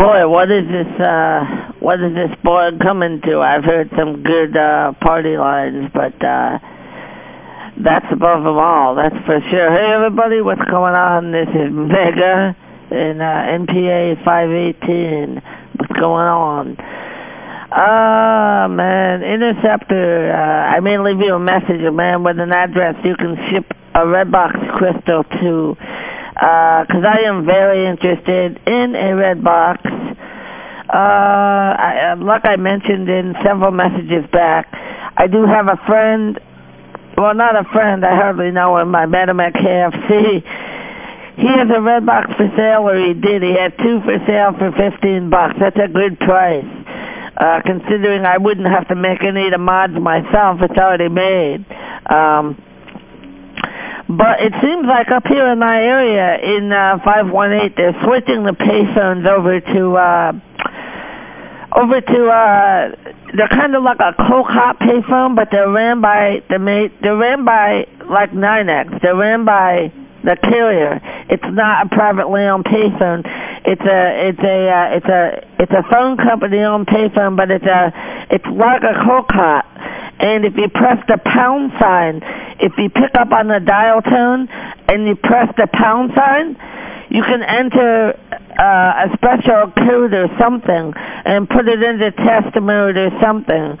Boy, what is this, uh, what is this boy coming to? I've heard some good, uh, party lines, but, uh, that's above them all, that's for sure. Hey, everybody, what's going on? This is Mega in, uh, NPA 518. What's going on? Ah, man, Interceptor, uh, I may leave you a message, a man, with an address you can ship a Redbox crystal to, uh, because I am very interested in a Redbox. Uh, I, like I mentioned in several messages back, I do have a friend, well, not a friend, I hardly know him, I met him at KFC. He has a Redbox for sale, or he did. He had two for sale for 15 bucks. That's a good price. Uh, considering I wouldn't have to make any of the mods myself, it's already made. Um, but it seems like up here in my area in uh, 518, they're switching the payphones over to, uh, over to, uh, they're kind of like a hot payphone, but they're ran by, they're, they're ran by like NYNEX. They're ran by the carrier. It's not a privately owned payphone. It's a it's a uh, it's a it's a phone company owned payphone, but it's a it's like a COCOT. And if you press the pound sign, if you pick up on the dial tone and you press the pound sign, you can enter uh, a special code or something and put it into test mode or something.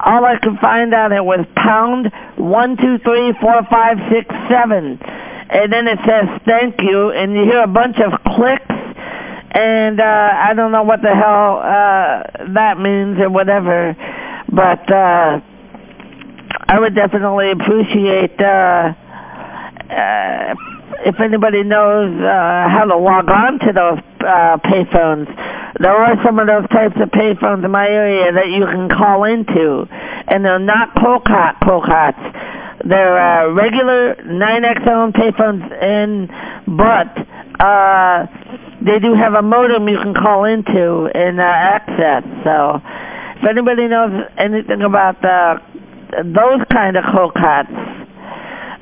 All I could find out it was pound one two three four five six seven and then it says thank you, and you hear a bunch of clicks, and uh, I don't know what the hell uh, that means or whatever, but uh, I would definitely appreciate uh, uh, if anybody knows uh, how to log on to those uh, payphones. There are some of those types of payphones in my area that you can call into, and they're not COCOT COCOTs. They're uh, regular NYNEX owned payphones, and but uh, they do have a modem you can call into and uh, access. So if anybody knows anything about uh, those kind of COCOTs,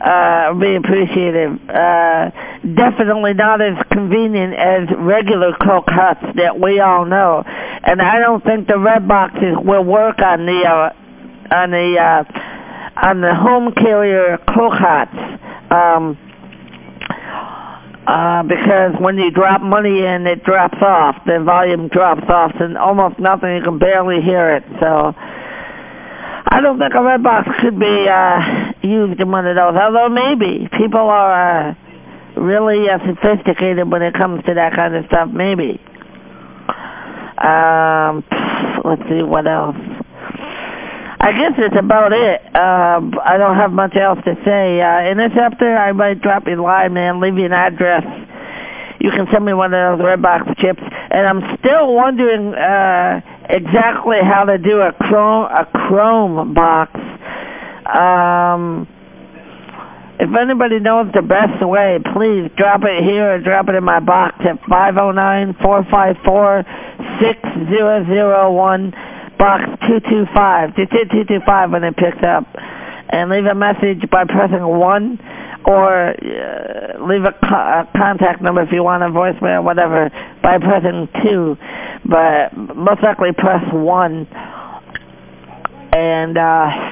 uh, be appreciated. Uh, definitely not as convenient as regular COCOTs that we all know. And I don't think the red boxes will work on the, uh, on the, uh, on the home carrier COCOTs. Um, uh, because when you drop money in, it drops off. The volume drops off, and almost nothing. You can barely hear it. So I don't think a red box should be uh, used in one of those. Although maybe people are uh, really uh, sophisticated when it comes to that kind of stuff. Maybe. Um, let's see what else. I guess that's about it. Uh, I don't have much else to say. Uh, Interceptor, I might drop you a line, man. Leave you an address. You can send me one of those Redbox chips. And I'm still wondering uh, exactly how to do a Chrome, a Chrome box. Um, if anybody knows the best way, please drop it here or drop it in my box at 509-454-6001 box 225, 225 when it picks up, and leave a message by pressing 1 or uh, leave a, co a, contact number if you want a voicemail or whatever by pressing 2, but most likely press 1. And uh,